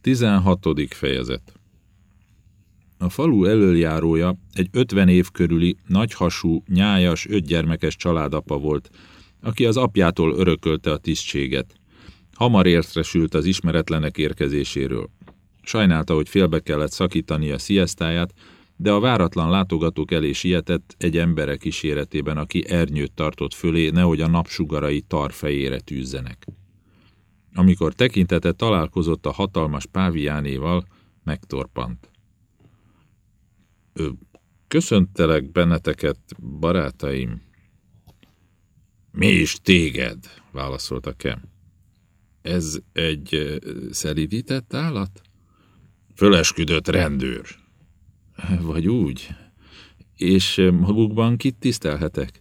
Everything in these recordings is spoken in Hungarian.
16. fejezet A falu elöljárója egy 50 év körüli, nagyhasú, nyájas, ötgyermekes családapa volt, aki az apjától örökölte a tisztséget. Hamar értesült az ismeretlenek érkezéséről. Sajnálta, hogy félbe kellett szakítani a sziasztáját, de a váratlan látogatók elé sietett egy embere kíséretében, aki ernyőt tartott fölé, nehogy a napsugarai tarfejére tűzzenek. Amikor tekintete találkozott a hatalmas páviánéval, megtorpant. Köszöntelek benneteket, barátaim. Mi is téged, válaszolta Kem. Ez egy szelidített állat? Fölesküdött rendőr. Vagy úgy. És magukban kit tisztelhetek?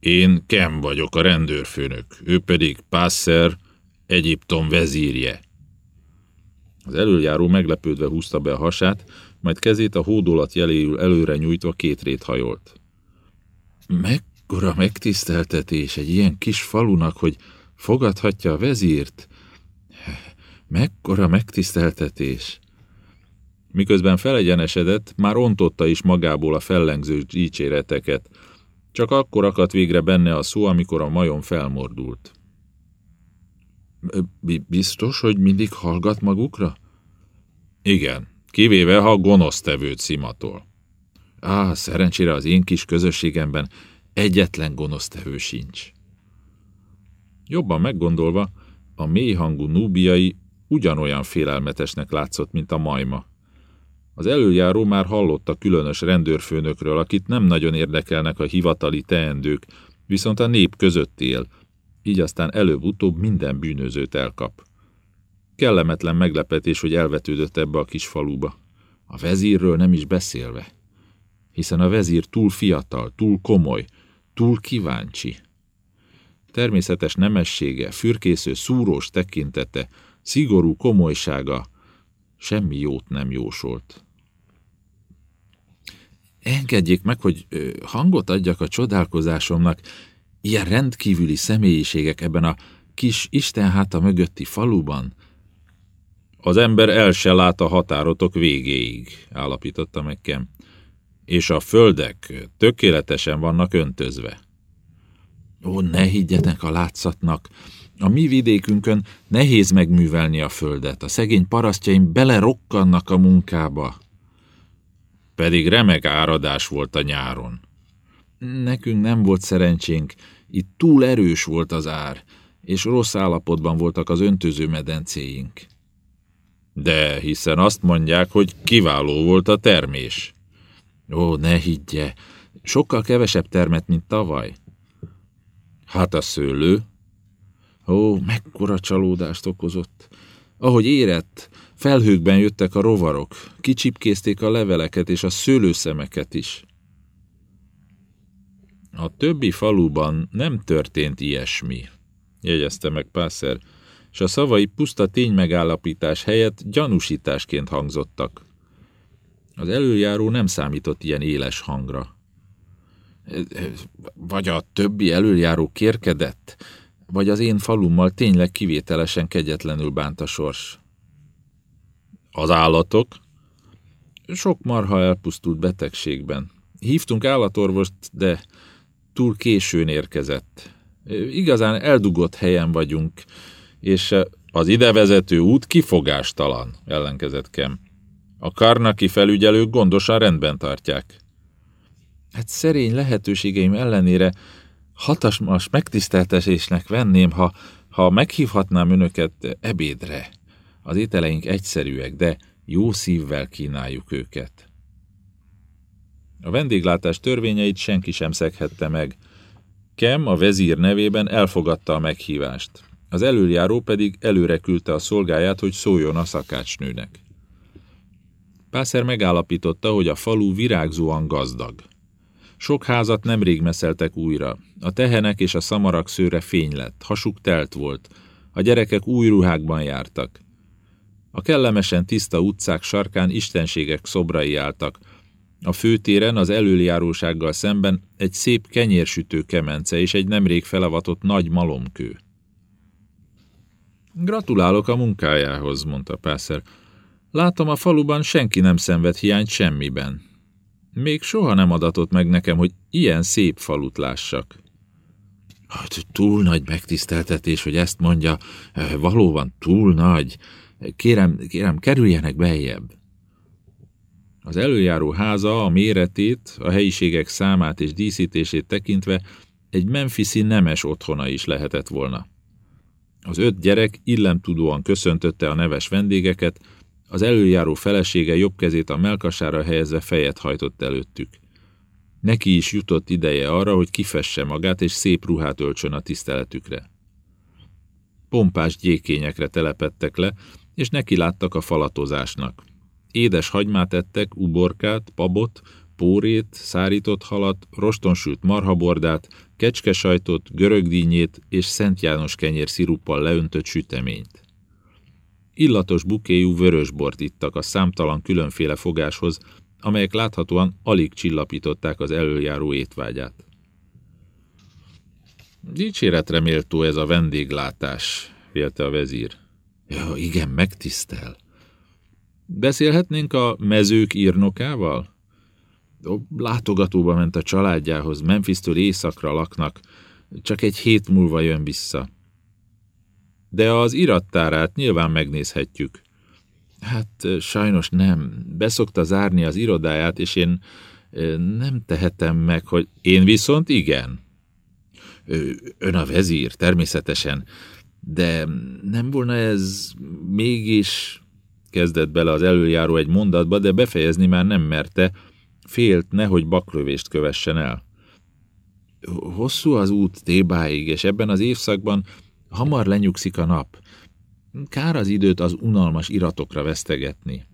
Én Kem vagyok a rendőrfőnök, ő pedig Pászer, Egyiptom vezírje. Az előjáró meglepődve húzta be a hasát, majd kezét a hódolat jeléül előre nyújtva két rét hajolt. Mekkora megtiszteltetés egy ilyen kis falunak, hogy fogadhatja a vezírt? Mekkora megtiszteltetés! Miközben felegyenesedett, már ontotta is magából a fellengző dicséreteket. Csak akkor akadt végre benne a szó, amikor a majom felmordult. Biztos, hogy mindig hallgat magukra? Igen, kivéve, ha gonosztevőt szimatol. Á, szerencsére az én kis közösségemben egyetlen gonosztevő sincs. Jobban meggondolva, a mélyhangú núbiai ugyanolyan félelmetesnek látszott, mint a majma. Az előjáró már hallott a különös rendőrfőnökről, akit nem nagyon érdekelnek a hivatali teendők, viszont a nép között él, így aztán előbb-utóbb minden bűnözőt elkap. Kellemetlen meglepetés, hogy elvetődött ebbe a kis faluba. A vezírről nem is beszélve. Hiszen a vezír túl fiatal, túl komoly, túl kíváncsi. Természetes nemessége, fürkésző, szúrós tekintete, szigorú komolysága semmi jót nem jósolt. Engedjék meg, hogy hangot adjak a csodálkozásomnak, Ilyen rendkívüli személyiségek ebben a kis istenháta mögötti faluban? Az ember el se lát a határotok végéig, állapította meg Kem. És a földek tökéletesen vannak öntözve. Ó, ne higgyetek a látszatnak! A mi vidékünkön nehéz megművelni a földet. A szegény parasztjaim belerokkannak a munkába. Pedig remek áradás volt a nyáron. Nekünk nem volt szerencsénk, itt túl erős volt az ár, és rossz állapotban voltak az öntöző medencéink. De hiszen azt mondják, hogy kiváló volt a termés. Ó, ne higgye, sokkal kevesebb termet, mint tavaly. Hát a szőlő? Ó, mekkora csalódást okozott. Ahogy érett, felhőkben jöttek a rovarok, kicsipkézték a leveleket és a szőlőszemeket is. A többi faluban nem történt ilyesmi, jegyezte meg Pászer, és a szavai puszta ténymegállapítás helyett gyanúsításként hangzottak. Az előjáró nem számított ilyen éles hangra. Vagy a többi előjáró kérkedett, vagy az én falummal tényleg kivételesen kegyetlenül bánt a sors. Az állatok? Sok marha elpusztult betegségben. Hívtunk állatorvost, de túl későn érkezett. Igazán eldugott helyen vagyunk, és az idevezető út kifogástalan, ellenkezett Kem. A karnaki felügyelők gondosan rendben tartják. Hát szerény lehetőségeim ellenére hatasmas megtiszteltetésnek venném, ha, ha meghívhatnám önöket ebédre. Az ételeink egyszerűek, de jó szívvel kínáljuk őket. A vendéglátás törvényeit senki sem szeghette meg. Kem a vezír nevében elfogadta a meghívást. Az előjáró pedig előre küldte a szolgáját, hogy szóljon a szakácsnőnek. Pászer megállapította, hogy a falu virágzóan gazdag. Sok házat nemrég meszeltek újra. A tehenek és a szamarak szőre fény lett, hasuk telt volt. A gyerekek új ruhákban jártak. A kellemesen tiszta utcák sarkán istenségek szobrai álltak, a főtéren az előjárósággal szemben egy szép kenyérsütő kemence és egy nemrég felavatott nagy malomkő. Gratulálok a munkájához, mondta Pászer. Látom, a faluban senki nem szenved hiányt semmiben. Még soha nem adatott meg nekem, hogy ilyen szép falut lássak. Hát, túl nagy megtiszteltetés, hogy ezt mondja. Valóban túl nagy. Kérem, kérem, kerüljenek beljebb. Az előjáró háza a méretét, a helyiségek számát és díszítését tekintve egy Memphisi nemes otthona is lehetett volna. Az öt gyerek illemtudóan köszöntötte a neves vendégeket, az előjáró felesége jobb kezét a melkasára helyezve fejet hajtott előttük. Neki is jutott ideje arra, hogy kifesse magát és szép ruhát öltsön a tiszteletükre. Pompás gyékényekre telepettek le, és neki láttak a falatozásnak. Édes hagymát ettek, uborkát, pabot, pórét, szárított halat, rostonsült marhabordát, kecskesajtot, görögdínyét és Szent János kenyér sziruppal leöntött süteményt. Illatos bukéjú vörösbort ittak a számtalan különféle fogáshoz, amelyek láthatóan alig csillapították az előjáró étvágyát. Dicséretre méltó ez a vendéglátás, vélte a vezír. Ja, igen, megtisztel. Beszélhetnénk a mezők írnokával? Látogatóba ment a családjához, Memphis-től északra laknak, csak egy hét múlva jön vissza. De az irattárát nyilván megnézhetjük. Hát sajnos nem. Beszokta zárni az irodáját, és én nem tehetem meg, hogy... Én viszont igen. Ön a vezír, természetesen. De nem volna ez mégis... Kezdett bele az előjáró egy mondatba, de befejezni már nem merte, félt nehogy baklövést kövessen el. Hosszú az út Tébáig, és ebben az évszakban hamar lenyugszik a nap. Kár az időt az unalmas iratokra vesztegetni.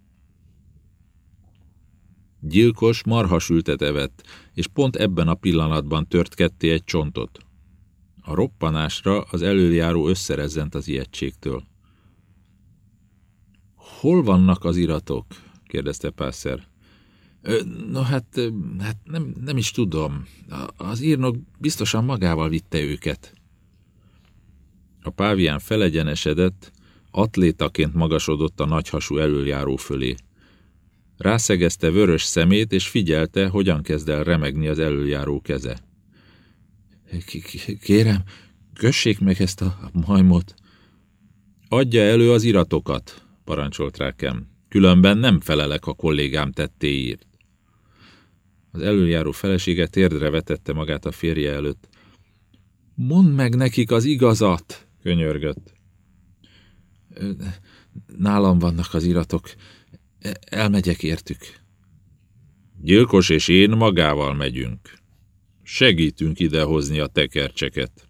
Gyilkos marhasültet evett, és pont ebben a pillanatban tört ketté egy csontot. A roppanásra az előjáró összerezzent az ijegységtől. Hol vannak az iratok? kérdezte Pászer. No hát, hát nem, nem is tudom. Az írnok biztosan magával vitte őket. A pávián felegyenesedett, atlétaként magasodott a nagyhasú előjáró fölé. Rászegezte vörös szemét, és figyelte, hogyan kezd el remegni az előjáró keze. Kérem, kössék meg ezt a majmot. Adja elő az iratokat, parancsolt rá Kem. Különben nem felelek a kollégám tettéért. Az előjáró felesége térdre vetette magát a férje előtt. Mondd meg nekik az igazat, könyörgött. Nálam vannak az iratok. Elmegyek értük. Gyilkos és én magával megyünk. Segítünk idehozni a tekercseket.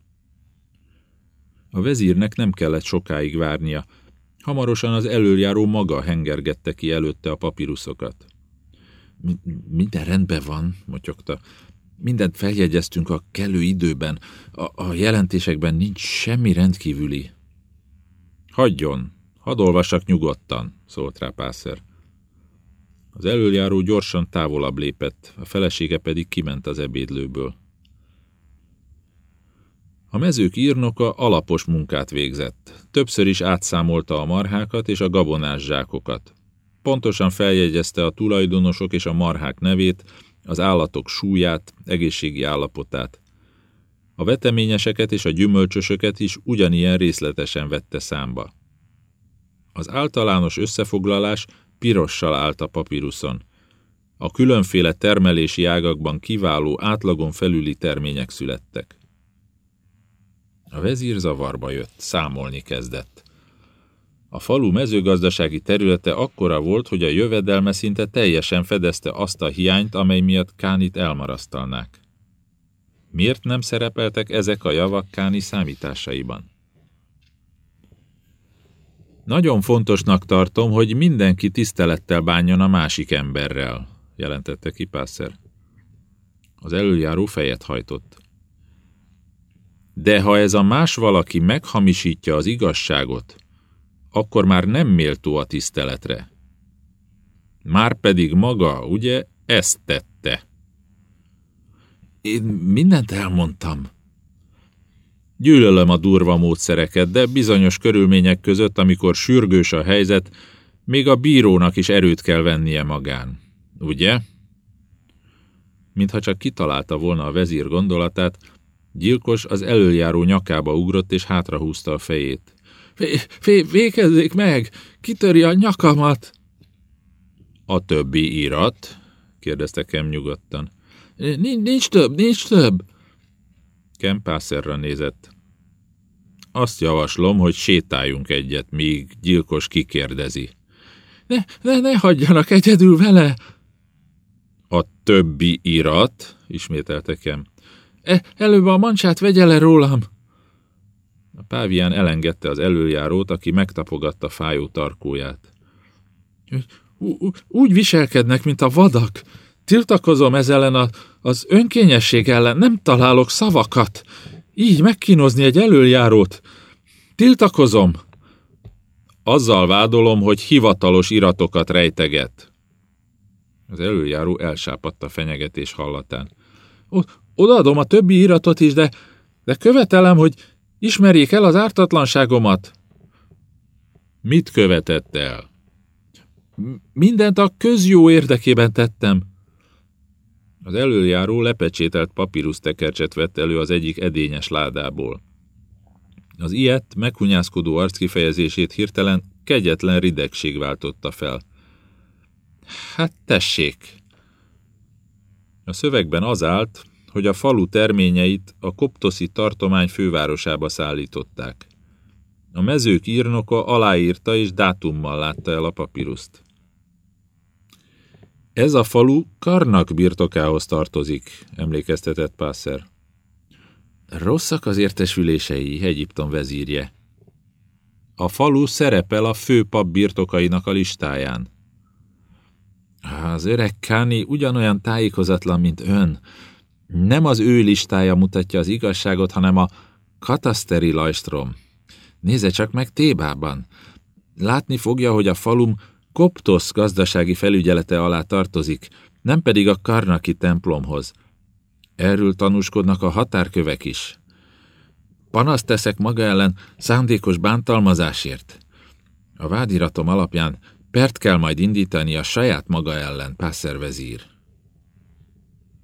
A vezírnek nem kellett sokáig várnia. Hamarosan az előjáró maga hengergette ki előtte a papíruszokat. Minden rendben van, motyogta. Mindent feljegyeztünk a kellő időben. A, a jelentésekben nincs semmi rendkívüli. Hagyjon, hadd olvassak nyugodtan, szólt rá Pászer. Az előjáró gyorsan távolabb lépett, a felesége pedig kiment az ebédlőből. A mezők írnoka alapos munkát végzett. Többször is átszámolta a marhákat és a gabonás zsákokat. Pontosan feljegyezte a tulajdonosok és a marhák nevét, az állatok súlyát, egészségi állapotát. A veteményeseket és a gyümölcsösöket is ugyanilyen részletesen vette számba. Az általános összefoglalás pirossal állt a papíruszon. A különféle termelési ágakban kiváló átlagon felüli termények születtek. A vezír zavarba jött, számolni kezdett. A falu mezőgazdasági területe akkora volt, hogy a jövedelme szinte teljesen fedezte azt a hiányt, amely miatt Kánit elmarasztalnák. Miért nem szerepeltek ezek a javak Káni számításaiban? Nagyon fontosnak tartom, hogy mindenki tisztelettel bánjon a másik emberrel, jelentette ki Pászer. Az előjáró fejet hajtott. De ha ez a más valaki meghamisítja az igazságot, akkor már nem méltó a tiszteletre. Már pedig maga, ugye, ezt tette. Én mindent elmondtam. Gyűlölöm a durva módszereket, de bizonyos körülmények között, amikor sürgős a helyzet, még a bírónak is erőt kell vennie magán. Ugye? Mintha csak kitalálta volna a vezír gondolatát, gyilkos az előjáró nyakába ugrott és hátrahúzta a fejét. Fé, végezzék meg! Kitöri a nyakamat! A többi irat? kérdezte Kem nyugodtan. Nincs, nincs több, nincs több! Kem Pászerra nézett. Azt javaslom, hogy sétáljunk egyet, míg gyilkos kikérdezi. Ne, ne, ne hagyjanak egyedül vele! A többi irat, ismételte Kem. E, előbb a mancsát vegye le rólam! A pávián elengedte az előjárót, aki megtapogatta fájó tarkóját. Úgy viselkednek, mint a vadak. Tiltakozom ez ellen a, az önkényesség ellen, nem találok szavakat. Így megkínozni egy előjárót. Tiltakozom. Azzal vádolom, hogy hivatalos iratokat rejteget. Az előjáró elsápadt a fenyegetés hallatán. Odaadom a többi iratot is, de, de követelem, hogy ismerjék el az ártatlanságomat. Mit követett el? Mindent a közjó érdekében tettem. Az előjáró lepecsételt papírusztekercset vett elő az egyik edényes ládából. Az ilyet, meghunyászkodó arckifejezését hirtelen kegyetlen ridegség váltotta fel. Hát tessék! A szövegben az állt, hogy a falu terményeit a koptoszi tartomány fővárosába szállították. A mezők írnoka aláírta és dátummal látta el a papíruszt. Ez a falu Karnak birtokához tartozik, emlékeztetett Pászer. Rosszak az értesülései, Egyiptom vezírje. A falu szerepel a főpap birtokainak a listáján. Az öreg Káni ugyanolyan tájékozatlan, mint ön. Nem az ő listája mutatja az igazságot, hanem a kataszteri lajstrom. Nézze csak meg Tébában. Látni fogja, hogy a falum Koptosz gazdasági felügyelete alá tartozik, nem pedig a Karnaki templomhoz. Erről tanúskodnak a határkövek is. Panaszt teszek maga ellen szándékos bántalmazásért. A vádiratom alapján pert kell majd indítani a saját maga ellen, Pászer vezír.